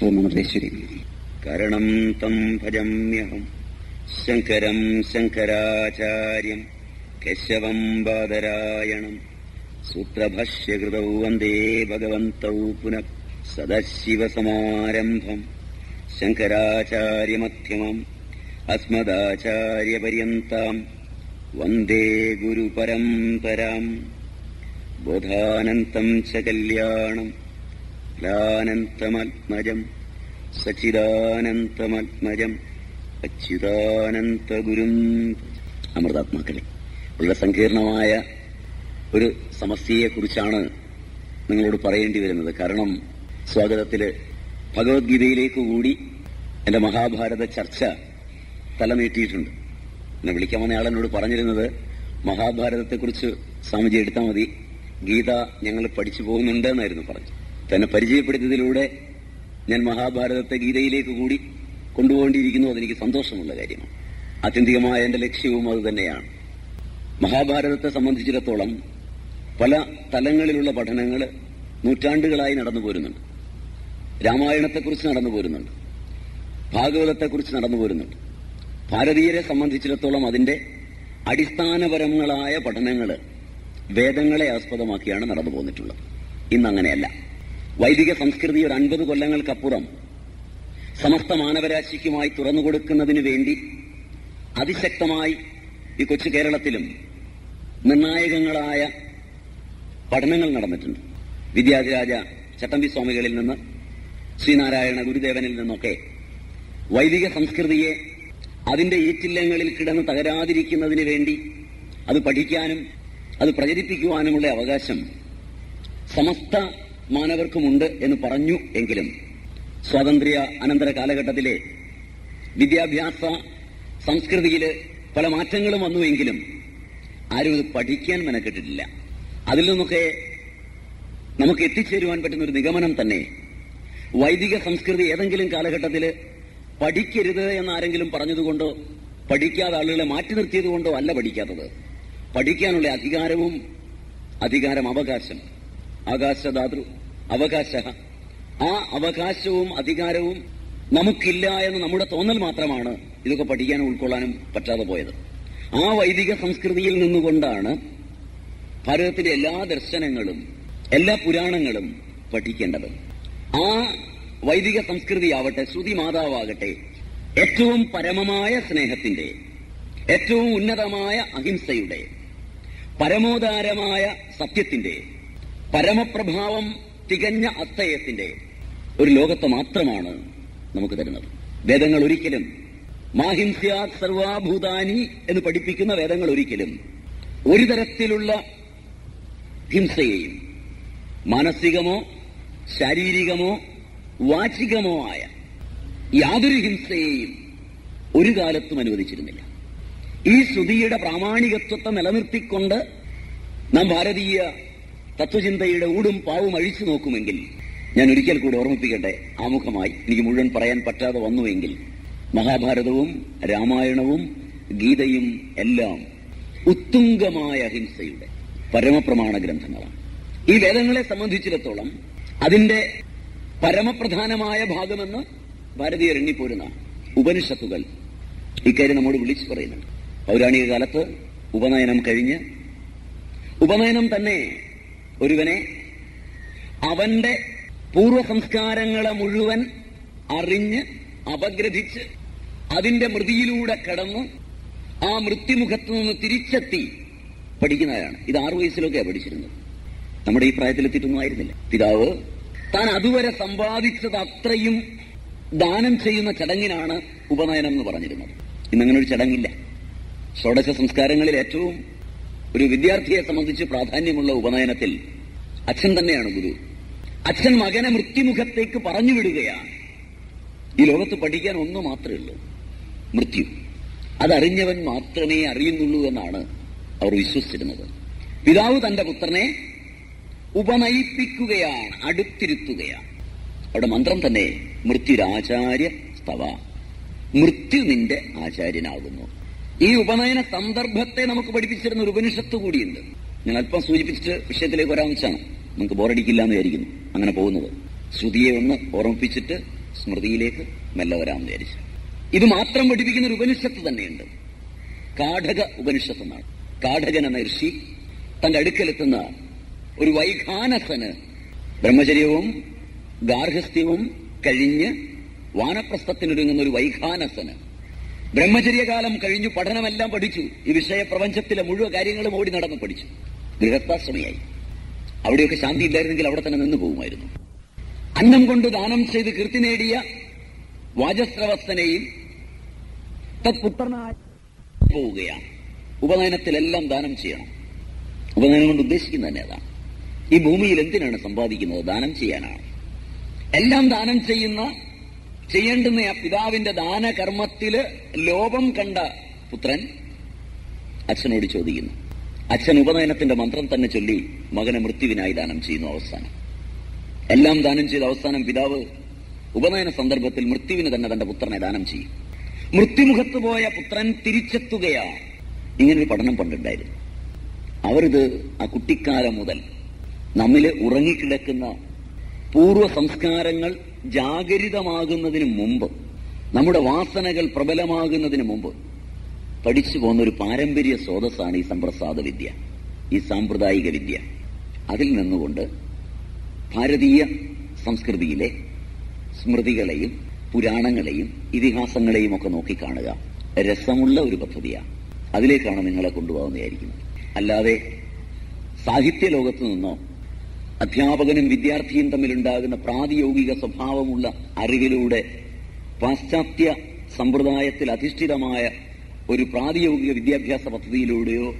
श्वरी करणं तम् भजम्यहम् शङ्करम् शङ्कराचार्यम् केशवम् बादरायणम् सूत्रभस्यकृतौ वन्दे भगवन्तौ पुनः सदशिवसमारम्भम्। शङ्कराचार्यमध्यमम् अस्मदाचार्यपर्यन्ताम्। वन्दे गुरुपरम्पराम्। बोधानन्तम् च कल्याणम्। ലാനന്തമത്മജം സച്ചിദാനന്തമാത്മജം അച്യുതാനന്തഗുരും അമൃതാത്മാക്കളെ. ഉള്ള സങ്കീർണമായ ഒരു സമസ്യയെക്കുറിച്ചാണ് നിങ്ങളോട് പറയേണ്ടി വരുന്നത്. കാരണം സ്വാഗതത്തിൽ ഭഗവത്ഗീതയിലേക്ക് കൂടി എന്റെ മഹാഭാരത ചർച്ച തലനീട്ടിയിട്ടുണ്ട്. എന്നെ വിളിക്കാൻ വന്ന ആളെന്നോട് പറഞ്ഞിരുന്നത് മഹാഭാരതത്തെക്കുറിച്ച് സ്വാമിജി എടുത്താൽ മതി. ഗീത ഞങ്ങൾ പഠിച്ചു പോകുന്നുണ്ട് എന്നായിരുന്നു പറഞ്ഞു തന്നെ പരിചയപ്പെടുത്തിയതിലൂടെ ഞാൻ മഹാഭാരതത്തെ ഗീതയിലേക്ക് കൂടി കൊണ്ടുപോകേണ്ടിയിരിക്കുന്നു. അതെനിക്ക് സന്തോഷമുള്ള കാര്യമാണ്. ആത്യന്തികമായ എന്റെ ലക്ഷ്യവും അത് തന്നെയാണ്. മഹാഭാരതത്തെ സംബന്ധിച്ചിടത്തോളം പല തലങ്ങളിലുള്ള പഠനങ്ങൾ നൂറ്റാണ്ടുകളായി നടന്നു പോരുന്നുണ്ട്. രാമായണത്തെക്കുറിച്ച് നടന്നു പോരുന്നുണ്ട്. ഭാഗവതത്തെക്കുറിച്ച് നടന്നു പോരുന്നുണ്ട്. ഭാരതീയരെ സംബന്ധിച്ചിടത്തോളം അതിന്റെ അടിസ്ഥാനപരങ്ങളായ പഠനങ്ങൾ വേദങ്ങളെ ആസ്പദമാക്കിയാണ് നടന്നു പോന്നിട്ടുള്ളത്. ഇന്ന് അങ്ങനെയല്ല വൈദിക സംസ്കൃതി ഒരു അൻപത് കൊല്ലങ്ങൾക്കപ്പുറം സമസ്ത മാനവരാശിക്കുമായി തുറന്നുകൊടുക്കുന്നതിനു വേണ്ടി അതിശക്തമായി ഈ കൊച്ചു കേരളത്തിലും നിർണായകങ്ങളായ പഠനങ്ങൾ നടന്നിട്ടുണ്ട്. വിദ്യാധിരാജ ചട്ടമ്പി സ്വാമികളിൽ നിന്ന് ശ്രീനാരായണ ഗുരുദേവനിൽ നിന്നൊക്കെ വൈദിക സംസ്കൃതിയെ അതിന്റെ ഈറ്റില്ലങ്ങളിൽ കിടന്ന് തകരാതിരിക്കുന്നതിന് വേണ്ടി അത് പഠിക്കാനും അത് പ്രചരിപ്പിക്കുവാനുമുള്ള അവകാശം സമസ്ത മാനവർക്കുമുണ്ട് എന്ന് പറഞ്ഞു എങ്കിലും സ്വാതന്ത്ര്യ അനന്തര കാലഘട്ടത്തിലെ വിദ്യാഭ്യാസ സംസ്കൃതിയിൽ പല മാറ്റങ്ങളും വന്നുവെങ്കിലും ആരും ഇത് പഠിക്കാൻ മെനക്കെട്ടിട്ടില്ല. അതിൽ നിന്നൊക്കെ നമുക്ക് എത്തിച്ചേരുവാൻ പറ്റുന്ന ഒരു നിഗമനം തന്നെ വൈദിക സംസ്കൃതി ഏതെങ്കിലും കാലഘട്ടത്തിൽ പഠിക്കരുത് എന്നാരെങ്കിലും പറഞ്ഞതുകൊണ്ടോ പഠിക്കാതെ ആളുകളെ മാറ്റി നിർത്തിയതുകൊണ്ടോ അല്ല പഠിക്കാത്തത്. പഠിക്കാനുള്ള അധികാരവും അധികാരം അവകാശം. ആകാശദാതൃ അവകാശ. ആ അവകാശവും അധികാരവും നമുക്കില്ല എന്ന് നമ്മുടെ തോന്നൽ മാത്രമാണ് ഇതൊക്കെ പഠിക്കാനും ഉൾക്കൊള്ളാനും പറ്റാതെ പോയത്. ആ വൈദിക സംസ്കൃതിയിൽ നിന്നുകൊണ്ടാണ് ഭാരതത്തിന്റെ എല്ലാ ദർശനങ്ങളും എല്ലാ പുരാണങ്ങളും പഠിക്കേണ്ടത്. ആ വൈദിക സംസ്കൃതിയാവട്ടെ ശ്രുതി മാതാവാകട്ടെ ഏറ്റവും പരമമായ സ്നേഹത്തിന്റെ ഏറ്റവും ഉന്നതമായ അഹിംസയുടെ പരമോദാരമായ സത്യത്തിന്റെ പരമപ്രഭാവം തികഞ്ഞ അത്തയത്തിന്റെ ഒരു ലോകത്ത് മാത്രമാണ് നമുക്ക് തരുന്നത്. വേദങ്ങൾ ഒരിക്കലും മാഹിംസ്യാ സർവാഭൂതാനി എന്ന് പഠിപ്പിക്കുന്ന വേദങ്ങൾ ഒരിക്കലും ഒരു തരത്തിലുള്ള ഹിംസയെയും മാനസികമോ ശാരീരികമോ വാചികമോ ആയ യാതൊരു ഹിംസയെയും ഒരു കാലത്തും അനുവദിച്ചിരുന്നില്ല. ഈ ശ്രുതിയുടെ പ്രാമാണികത്വത്തെ നിലനിർത്തിക്കൊണ്ട് നാം ഭാരതീയ തത്വചിന്തയുടെ ഊടും പാവും അഴിച്ചു നോക്കുമെങ്കിൽ ഞാൻ ഒരിക്കൽ കൂടി ഓർമ്മിപ്പിക്കട്ടെ ആമുഖമായി എനിക്ക് മുഴുവൻ പറയാൻ പറ്റാതെ വന്നുവെങ്കിൽ മഹാഭാരതവും രാമായണവും ഗീതയും എല്ലാം ഉത്തുംഗമായ അഹിംസയുടെ പരമപ്രമാണ ഗ്രന്ഥങ്ങളാണ്. ഈ വേദങ്ങളെ സംബന്ധിച്ചിടത്തോളം അതിന്റെ പരമപ്രധാനമായ ഭാഗമെന്ന് ഭാരതീയർ എണ്ണിപ്പോരുന്ന ഉപനിഷത്തുകൾ ഇക്കാര്യം നമ്മോട് വിളിച്ചു പറയുന്നുണ്ട്. പൗരാണിക കാലത്ത് ഉപനയനം കഴിഞ്ഞ് ഉപനയനം തന്നെ ഒരുവനെ അവന്റെ പൂർവ സംസ്കാരങ്ങളെ മുഴുവൻ അറിഞ്ഞ് അപഗ്രഥിച്ച് അതിന്റെ മൃതിയിലൂടെ കടന്ന് ആ മൃത്യുമുഖത്ത് നിന്ന് തിരിച്ചെത്തി പഠിക്കുന്നവരാണ്. ഇത് ആറു വയസ്സിലൊക്കെയാണ് പഠിച്ചിരുന്നത്. നമ്മുടെ ഈ പ്രായത്തിലെത്തിയിട്ടൊന്നും ആയിരുന്നില്ല. പിതാവ് താൻ അതുവരെ സമ്പാദിച്ചത് അത്രയും ദാനം ചെയ്യുന്ന ചടങ്ങിനാണ് ഉപനയനം എന്ന് പറഞ്ഞിരുന്നത്. ഇന്നങ്ങനെ ഒരു ചടങ്ങില്ല. ഷോഡശ സംസ്കാരങ്ങളിൽ ഏറ്റവും ഒരു വിദ്യാർത്ഥിയെ സംബന്ധിച്ച് പ്രാധാന്യമുള്ള ഉപനയനത്തിൽ അച്ഛൻ തന്നെയാണ് ഗുരു. അച്ഛൻ മകനെ മൃത്യുമുഖത്തേക്ക് പറഞ്ഞു വിടുകയാണ്. ഈ ലോകത്ത് പഠിക്കാൻ ഒന്ന് മാത്രമേ ഉള്ളൂ മൃത്യു. അതറിഞ്ഞവൻ മാത്രമേ അറിയുന്നുള്ളൂ എന്നാണ് അവർ വിശ്വസിച്ചിരുന്നത്. പിതാവ് തന്റെ പുത്രനെ ഉപനയിപ്പിക്കുകയാണ് അടുത്തിരുത്തുകയാണ്. അവിടെ മന്ത്രം തന്നെ മൃത്യുരാചാര്യ സ്തവ മൃത്യു നിന്റെ ആചാര്യനാകുന്നു. ഈ ഉപനയന സന്ദർഭത്തെ നമുക്ക് പഠിപ്പിച്ചിരുന്ന ഒരു ഉപനിഷത്ത് കൂടിയുണ്ട്. ഞാൻ അല്പം സൂചിപ്പിച്ചിട്ട് വിഷയത്തിലേക്ക് വരാൻ വെച്ചാണ്. നമുക്ക് ബോറടിക്കില്ല എന്ന് വിചാരിക്കുന്നു. അങ്ങനെ പോകുന്നത്. ശ്രുതിയെ ഒന്ന് ഓർമ്മിപ്പിച്ചിട്ട് സ്മൃതിയിലേക്ക് മെല്ലെ വരാമെന്ന് വിചാരിച്ചു. ഇത് മാത്രം പഠിപ്പിക്കുന്ന ഒരു ഉപനിഷത്ത് തന്നെയുണ്ട്. കാഠക ഉപനിഷത്ത് കാഠകൻ എന്ന ഋഷി തന്റെ അടുക്കലെത്തുന്ന ഒരു വൈഖാനസന് ബ്രഹ്മചര്യവും ഗാർഹസ്ഥ്യവും കഴിഞ്ഞ് വാനപ്രസ്ഥത്തിനൊരുങ്ങുന്ന ഒരു വൈഖാനസന് ബ്രഹ്മചര്യകാലം കഴിഞ്ഞു പഠനമെല്ലാം പഠിച്ചു. ഈ വിഷയപ്രപഞ്ചത്തിലെ മുഴുവൻ കാര്യങ്ങളും ഓടി നടന്ന് പഠിച്ചു. ഗൃഹസ്ഥാശ്രമിയായി അവിടെയൊക്കെ ശാന്തി ഇല്ലായിരുന്നെങ്കിൽ അവിടെ തന്നെ നിന്ന് പോകുമായിരുന്നു. അന്നം കൊണ്ട് ദാനം ചെയ്ത് കീർത്തി നേടിയ വാചസ്രവസ്ഥനെയും തത്പുത്രനായി പോവുകയാണ്. ഉപനയനത്തിലെല്ലാം ദാനം ചെയ്യണം. ഉപനയനം കൊണ്ട് ഉദ്ദേശിക്കുന്നത് തന്നെ അതാണ്. ഈ ഭൂമിയിൽ എന്തിനാണ് സമ്പാദിക്കുന്നത്? ദാനം ചെയ്യാനാണ്. എല്ലാം ദാനം ചെയ്യുന്ന ചെയ്യേണ്ടുന്ന ആ പിതാവിന്റെ ദാനകർമ്മത്തിൽ ലോപം കണ്ട പുത്രൻ അച്ഛനോട് ചോദിക്കുന്നു. അച്ഛൻ ഉപനയനത്തിന്റെ മന്ത്രം തന്നെ ചൊല്ലി മകനെ മൃത്യുവിനായി ദാനം ചെയ്യുന്നു അവസാനം. എല്ലാം ദാനം ചെയ്ത അവസാനം പിതാവ് ഉപനയന സന്ദർഭത്തിൽ മൃത്യുവിന് തന്നെ തന്റെ പുത്രനെ ദാനം ചെയ്യും. മൃത്യുമുഖത്ത് പോയ പുത്രൻ തിരിച്ചെത്തുകയാണ്. ഇങ്ങനൊരു പഠനം പണ്ടുണ്ടായിരുന്നു. അവരിത് ആ കുട്ടിക്കാലം മുതൽ നമ്മിൽ ഉറങ്ങിക്കിടക്കുന്ന പൂർവ സംസ്കാരങ്ങൾ ജാഗരിതമാകുന്നതിന് മുമ്പ് നമ്മുടെ വാസനകൾ പ്രബലമാകുന്നതിന് മുമ്പ് പഠിച്ചു പോകുന്ന ഒരു പാരമ്പര്യ സ്രോതസ്സാണ് ഈ സമ്പ്രസാദ വിദ്യ ഈ സാമ്പ്രദായിക വിദ്യ. അതിൽ നിന്നുകൊണ്ട് ഭാരതീയ സംസ്കൃതിയിലെ സ്മൃതികളെയും പുരാണങ്ങളെയും ഇതിഹാസങ്ങളെയും ഒക്കെ നോക്കിക്കാണുക രസമുള്ള ഒരു പദ്ധതിയാണ്. അതിലേക്കാണ് നിങ്ങളെ കൊണ്ടുപോകുന്നതായിരിക്കുന്നത്. അല്ലാതെ സാഹിത്യ ലോകത്ത് നിന്നോ അധ്യാപകനും വിദ്യാർത്ഥിയും തമ്മിലുണ്ടാകുന്ന പ്രാതിയോഗിക സ്വഭാവമുള്ള അറിവിലൂടെ പാശ്ചാത്യ സമ്പ്രദായത്തിൽ അധിഷ്ഠിതമായ ഒരു പ്രാതിയോഗിക വിദ്യാഭ്യാസ പദ്ധതിയിലൂടെയോ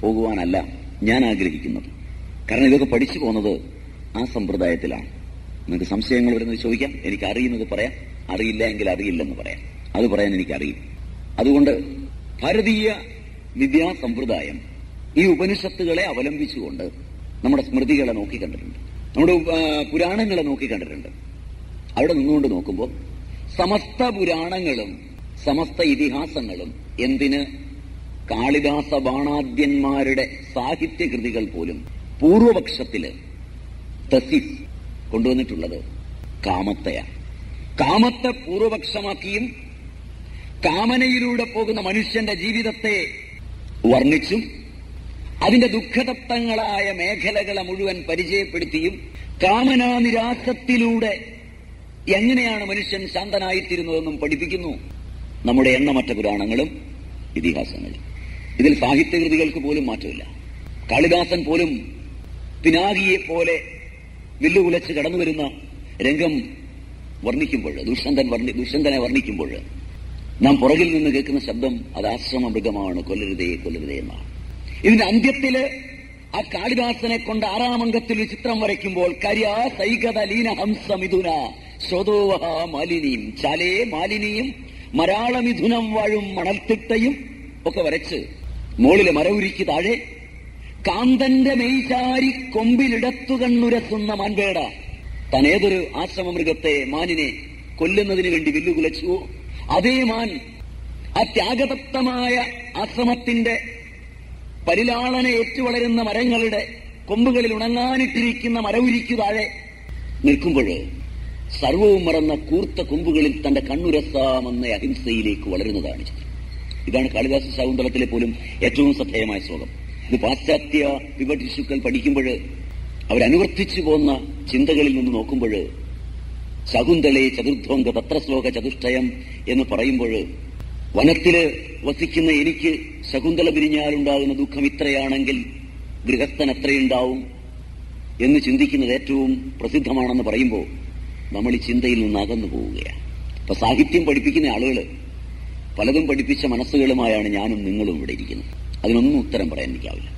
പോകുവാനല്ല ഞാൻ ആഗ്രഹിക്കുന്നത്. കാരണം ഇതൊക്കെ പഠിച്ചു പോകുന്നത് ആ സമ്പ്രദായത്തിലാണ്. നിങ്ങൾക്ക് സംശയങ്ങൾ വരുന്നത് ചോദിക്കാം. എനിക്ക് അറിയുന്നത് പറയാം. അറിയില്ല എങ്കിൽ അറിയില്ലെന്ന് പറയാം. അത് പറയാൻ എനിക്കറിയും. അതുകൊണ്ട് ഭാരതീയ വിദ്യാസമ്പ്രദായം ഈ ഉപനിഷത്തുകളെ അവലംബിച്ചുകൊണ്ട് നമ്മുടെ സ്മൃതികളെ നോക്കി കണ്ടിട്ടുണ്ട്. നമ്മുടെ പുരാണങ്ങളെ നോക്കി കണ്ടിട്ടുണ്ട്. അവിടെ നിന്നുകൊണ്ട് നോക്കുമ്പോൾ സമസ്ത പുരാണങ്ങളും സമസ്ത ഇതിഹാസങ്ങളും എന്തിന് കാളിദാസ ബാണാദ്യന്മാരുടെ സാഹിത്യകൃതികൾ പോലും പൂർവപക്ഷത്തിൽ തസിസ് കൊണ്ടുവന്നിട്ടുള്ളത് കാമത്തെയാണ് കാമത്തെ പൂർവപക്ഷമാക്കിയും കാമനയിലൂടെ പോകുന്ന മനുഷ്യന്റെ ജീവിതത്തെ വർണിച്ചും അതിന്റെ ദുഃഖതപ്തങ്ങളായ മേഖലകളെ മുഴുവൻ പരിചയപ്പെടുത്തിയും കാമനാനിരാസത്തിലൂടെ എങ്ങനെയാണ് മനുഷ്യൻ ശാന്തനായിത്തീരുന്നതെന്നും പഠിപ്പിക്കുന്നു നമ്മുടെ എണ്ണമറ്റ പുരാണങ്ങളും ഇതിഹാസങ്ങളും. ഇതിൽ സാഹിത്യകൃതികൾക്ക് പോലും മാറ്റമില്ല. കാളിദാസൻ പോലും പിനാകിയെ പോലെ വില്ലുകുലച്ച് കടന്നു വരുന്ന രംഗം വർണിക്കുമ്പോൾ ദുഷ്യന്തൻ ദുഷ്യന്തനെ വർണിക്കുമ്പോൾ നാം പുറകിൽ നിന്ന് കേൾക്കുന്ന ശബ്ദം അത് ആശ്രമ മൃഗമാണ് കൊല്ലരുതേ കൊല്ലരുതേ എന്നാണ്. ഇതിന്റെ അന്ത്യത്തിൽ ആ കാളിദാസനെ കൊണ്ട് ആറാം അംഗത്തിൽ ഒരു ചിത്രം വരയ്ക്കുമ്പോൾ കരിയാ സൈകത ലീന ഹംസ മിഥുന ശ്രോതോവഹ മാലിനിയും ചാലേ മാലിനിയും മരാളമിഥുനം വാഴും മണൽത്തിട്ടയും ഒക്കെ വരച്ച് മുകളിലെ മരവുരിക്ക് താഴെ കാന്തന്റെ മെയ്ചാരി കൊമ്പിലിടത്തു കണ്ണുരത്തുന്ന മാൻപേട. താൻ ഏതൊരു ആശ്രമമൃഗത്തെ മാനിനെ കൊല്ലുന്നതിന് വേണ്ടി വില്ലുകുലച്ചുവോ അതേ മാൻ ആ ത്യാഗതപ്തമായ ആശ്രമത്തിന്റെ പരിലാളന ഏറ്റുവളരുന്ന മരങ്ങളുടെ കൊമ്പുകളിൽ ഉണങ്ങാനിട്ടിരിക്കുന്ന മരവുരിക്കു താഴെ നിൽക്കുമ്പോൾ സർവവും മറന്ന കൂർത്ത കൊമ്പുകളിൽ തന്റെ കണ്ണുരസാമെന്ന അഹിംസയിലേക്ക് വളരുന്നതാണ് ചിത്രം. ഇതാണ് കാളിദാസ ശകുന്തളത്തിലെ പോലും ഏറ്റവും ശ്രദ്ധേയമായ ശ്ലോകം. ഇത് പാശ്ചാത്യ വിപക്ഷിശുക്കൾ പഠിക്കുമ്പോൾ അവരനുവർത്തിച്ചു പോന്ന ചിന്തകളിൽ നിന്ന് നോക്കുമ്പോൾ ശകുന്തളെ ചതുർധ്വംഗ തത്രശ്ലോക ചതുഷ്ടയം എന്ന് പറയുമ്പോൾ വനത്തിൽ വസിക്കുന്ന എനിക്ക് ശകുന്തള പിരിഞ്ഞാലുണ്ടാകുന്ന ദുഃഖം ഇത്രയാണെങ്കിൽ ഗൃഹസ്ഥൻ എത്രയുണ്ടാവും എന്ന് ചിന്തിക്കുന്നത് ഏറ്റവും പ്രസിദ്ധമാണെന്ന് പറയുമ്പോൾ നമ്മൾ ഈ ചിന്തയിൽ നിന്ന് അകന്നു പോവുകയാണ്. ഇപ്പൊ സാഹിത്യം പഠിപ്പിക്കുന്ന ആളുകൾ പലതും പഠിപ്പിച്ച മനസ്സുകളുമായാണ് ഞാനും നിങ്ങളും ഇവിടെ ഇരിക്കുന്നത്. അതിനൊന്നും ഉത്തരം പറയാൻ എനിക്കാവില്ല.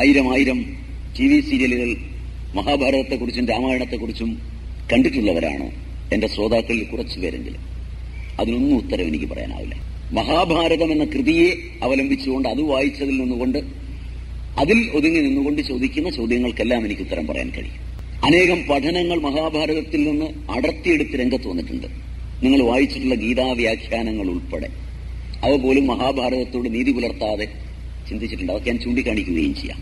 ആയിരം ആയിരം ടി വി സീരിയലുകൾ മഹാഭാരതത്തെക്കുറിച്ചും രാമായണത്തെക്കുറിച്ചും കണ്ടിട്ടുള്ളവരാണോ എന്റെ ശ്രോതാക്കളിൽ കുറച്ചു പേരെങ്കിലും അതിനൊന്നും ഉത്തരം എനിക്ക് പറയാനാവില്ല. മഹാഭാരതം എന്ന കൃതിയെ അവലംബിച്ചുകൊണ്ട് അത് വായിച്ചതിൽ നിന്നുകൊണ്ട് അതിൽ ഒതുങ്ങി നിന്നുകൊണ്ട് ചോദിക്കുന്ന ചോദ്യങ്ങൾക്കെല്ലാം എനിക്ക് ഉത്തരം പറയാൻ കഴിയും. അനേകം പഠനങ്ങൾ മഹാഭാരതത്തിൽ നിന്ന് അടർത്തിയെടുത്ത് രംഗത്ത് വന്നിട്ടുണ്ട്. നിങ്ങൾ വായിച്ചിട്ടുള്ള ഗീതാവ്യാഖ്യാനങ്ങൾ ഉൾപ്പെടെ. അവ പോലും മഹാഭാരതത്തോട് നീതി പുലർത്താതെ ചിന്തിച്ചിട്ടുണ്ട്. അതൊക്കെ ഞാൻ ചൂണ്ടിക്കാണിക്കുകയും ചെയ്യാം.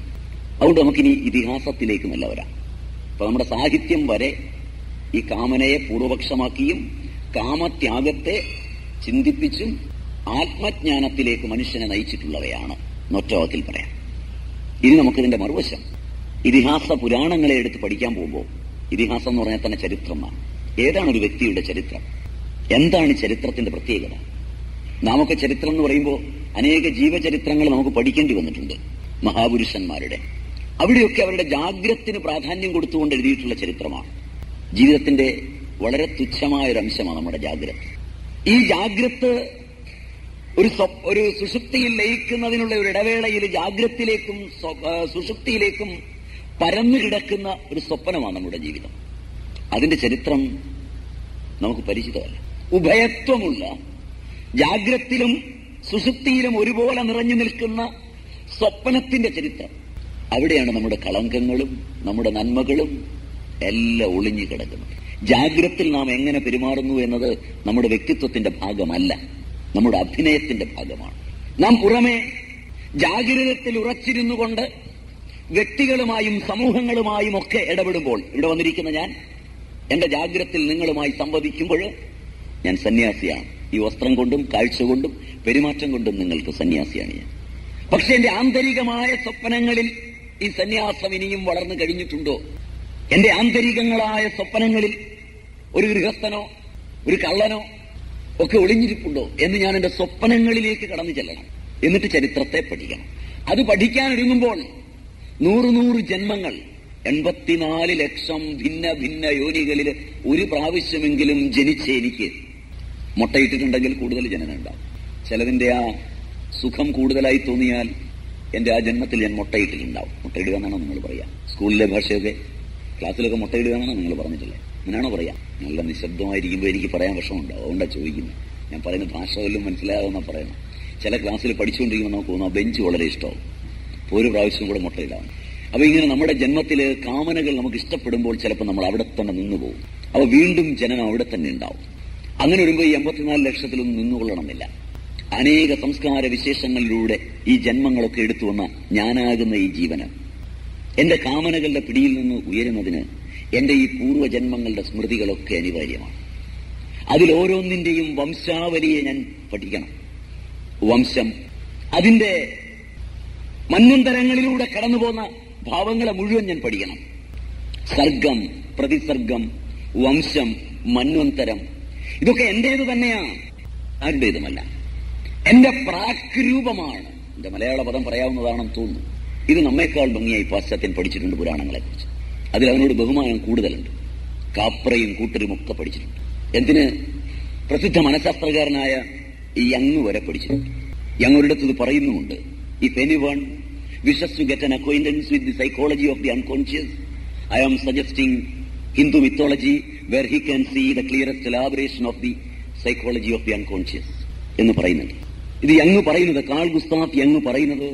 അതുകൊണ്ട് നമുക്കിനി ഇതിഹാസത്തിലേക്ക് നല്ല വരാം. അപ്പൊ നമ്മുടെ സാഹിത്യം വരെ ഈ കാമനയെ പൂർവപക്ഷമാക്കിയും കാമത്യാഗത്തെ ചിന്തിപ്പിച്ചും ആത്മജ്ഞാനത്തിലേക്ക് മനുഷ്യനെ നയിച്ചിട്ടുള്ളവയാണ് നൊറ്റവാക്കിൽ പറയാം. ഇനി നമുക്കിതിന്റെ മറുവശം. ഇതിഹാസ പുരാണങ്ങളെ എടുത്ത് പഠിക്കാൻ പോകുമ്പോൾ ഇതിഹാസം എന്ന് പറഞ്ഞാൽ തന്നെ ചരിത്രമാണ് ഏതാണ് ഒരു വ്യക്തിയുടെ ചരിത്രം? എന്താണ് ചരിത്രത്തിന്റെ പ്രത്യേകത? നാമൊക്കെ ചരിത്രം എന്ന് പറയുമ്പോൾ അനേക ജീവചരിത്രങ്ങൾ നമുക്ക് പഠിക്കേണ്ടി വന്നിട്ടുണ്ട് മഹാപുരുഷന്മാരുടെ. അവിടെയൊക്കെ അവരുടെ ജാഗ്രത്തിന് പ്രാധാന്യം കൊടുത്തുകൊണ്ട് എഴുതിയിട്ടുള്ള ചരിത്രമാണ്. ജീവിതത്തിന്റെ വളരെ തുച്ഛമായ ഒരു അംശമാണ് നമ്മുടെ ജാഗ്രത. ഈ ജാഗ്രത് ഒരു ഒരു സുഷുപ്തിയിൽ ലയിക്കുന്നതിനുള്ള ഒരു ഇടവേളയിൽ ജാഗ്രത്തിലേക്കും സുഷുപ്തിയിലേക്കും പരന്നു കിടക്കുന്ന ഒരു സ്വപ്നമാണ് നമ്മുടെ ജീവിതം. അതിന്റെ ചരിത്രം നമുക്ക് പരിചിതമല്ല. ഉഭയത്വമുള്ള ജാഗ്രത്തിലും സുഷുപ്തിയിലും ഒരുപോലെ നിറഞ്ഞു നിൽക്കുന്ന സ്വപ്നത്തിന്റെ ചരിത്രം. അവിടെയാണ് നമ്മുടെ കളങ്കങ്ങളും നമ്മുടെ നന്മകളും എല്ലാം ഒളിഞ്ഞു കിടക്കുന്നത്. ജാഗ്രത്തിൽ നാം എങ്ങനെ പെരുമാറുന്നു എന്നത് നമ്മുടെ വ്യക്തിത്വത്തിന്റെ ഭാഗമല്ല. നമ്മുടെ അഭിനയത്തിന്റെ ഭാഗമാണ്. നാം പുറമെ ജാഗ്രതത്തിൽ ഉറച്ചിരുന്നു കൊണ്ട് വ്യക്തികളുമായും സമൂഹങ്ങളുമായും ഒക്കെ ഇടപെടുമ്പോൾ ഇവിടെ വന്നിരിക്കുന്ന ഞാൻ എന്റെ ജാഗ്രത്തിൽ നിങ്ങളുമായി സംവദിക്കുമ്പോൾ ഞാൻ സന്യാസിയാണ്. ഈ വസ്ത്രം കൊണ്ടും കാഴ്ച കൊണ്ടും പെരുമാറ്റം കൊണ്ടും നിങ്ങൾക്ക് സന്യാസിയാണ് ഞാൻ. പക്ഷെ എന്റെ ആന്തരികമായ സ്വപ്നങ്ങളിൽ ഈ സന്യാസം ഇനിയും വളർന്നു കഴിഞ്ഞിട്ടുണ്ടോ? എന്റെ ആന്തരികങ്ങളായ സ്വപ്നങ്ങളിൽ ഒരു ഗൃഹസ്ഥനോ ഒരു കള്ളനോ ഒക്കെ ഒളിഞ്ഞിരിപ്പുണ്ടോ എന്ന് ഞാൻ എന്റെ സ്വപ്നങ്ങളിലേക്ക് കടന്നു ചെല്ലണം. എന്നിട്ട് ചരിത്രത്തെ പഠിക്കണം. അത് പഠിക്കാൻ ഒരുങ്ങുമ്പോൾ നൂറ് നൂറ് ജന്മങ്ങൾ എൺപത്തിനാല് ലക്ഷം ഭിന്ന ഭിന്ന യോനികളിൽ ഒരു പ്രാവശ്യമെങ്കിലും ജനിച്ച എനിക്ക്. മുട്ടയിട്ടിട്ടുണ്ടെങ്കിൽ കൂടുതൽ ജനനം ഉണ്ടാവും. ചിലതിന്റെ ആ സുഖം കൂടുതലായി തോന്നിയാൽ എന്റെ ആ ജന്മത്തിൽ ഞാൻ മുട്ടയിട്ടിട്ടുണ്ടാവും. മുട്ടയിടുക എന്നാണോ നിങ്ങൾ പറയാ? സ്കൂളിലെ ഭാഷയൊക്കെ ക്ലാസ്സിലൊക്കെ മുട്ടയിടുക എന്നാണോ നിങ്ങൾ പറഞ്ഞിട്ടില്ലേ അങ്ങനെയാണോ പറയാ? നല്ല നിശബ്ദമായിരിക്കുമ്പോൾ എനിക്ക് പറയാൻ വിഷമമുണ്ടാവും അതുകൊണ്ടാണ് ചോദിക്കുന്നത്. ഞാൻ പറയുന്ന ഭാഷ വല്ലതും മനസ്സിലാകുന്ന പറയണം ചില ക്ലാസ്സിൽ പഠിച്ചുകൊണ്ടിരിക്കുമ്പോൾ നമുക്ക് തോന്നുന്നു ബെഞ്ച് വളരെ ഇഷ്ടമാവും. ഒരു പ്രാവശ്യം കൂടെ മുട്ടയിലാണ് അപ്പൊ ഇങ്ങനെ നമ്മുടെ ജന്മത്തിൽ കാമനകൾ നമുക്ക് ഇഷ്ടപ്പെടുമ്പോൾ ചിലപ്പോൾ നമ്മൾ അവിടെ തന്നെ നിന്നു പോകും. അപ്പൊ വീണ്ടും ജനനം അവിടെ തന്നെ ഉണ്ടാവും. അങ്ങനെ വരുമ്പോൾ ഈ എൺപത്തിനാല് ലക്ഷത്തിലൊന്നും നിന്നുകൊള്ളണമെന്നില്ല. അനേക സംസ്കാര വിശേഷങ്ങളിലൂടെ ഈ ജന്മങ്ങളൊക്കെ എടുത്തു വന്ന ഞാനാകുന്ന ഈ ജീവനം. എന്റെ കാമനകളുടെ പിടിയിൽ നിന്ന് ഉയരുന്നതിന് എന്റെ ഈ പൂർവജന്മങ്ങളുടെ സ്മൃതികളൊക്കെ അനിവാര്യമാണ്. അതിൽ ഓരോന്നിന്റെയും വംശാവലിയെ ഞാൻ പഠിക്കണം. വംശം അതിന്റെ മന്വന്തരങ്ങളിലൂടെ കടന്നുപോകുന്ന ഭാവങ്ങളെ മുഴുവൻ ഞാൻ പഠിക്കണം. സർഗം പ്രതിസർഗം വംശം മന്വന്തരം ഇതൊക്കെ എന്റേത് തന്നെയാണ്. ആരുടേതുമല്ല. എന്റെ പ്രാക്രൂപമാണ്. എന്റെ മലയാള പദം പറയാവുന്നതാണെന്ന് തോന്നുന്നു. ഇത് നമ്മേക്കാൾ ഭംഗിയായി പാശ്ചാത്യൻ പഠിച്ചിട്ടുണ്ട് പുരാണങ്ങളെ കുറിച്ച് അതിൽ അവനോട് ബഹുമാനം കൂടുതലുണ്ട്. കാപ്രയും കൂട്ടരും ഒക്കെ പഠിച്ചിട്ടുണ്ട്. എന്തിന്? പ്രസിദ്ധ മനഃശാസ്ത്രകാരനായ ഈ യങ് വരെ പഠിച്ചിട്ടുണ്ട്. യങ് ഒരിടത്ത് ഇത് പറയുന്നുമുണ്ട്. If any one wishes to get an acquaintance with the psychology of the unconscious I am suggesting Hindu mythology where he can see the clearest elaboration of the psychology of the unconscious എന്ന് പറയുന്നുണ്ട്. ഇത് young പറയുന്നത് call Gustav young പറയുന്നത്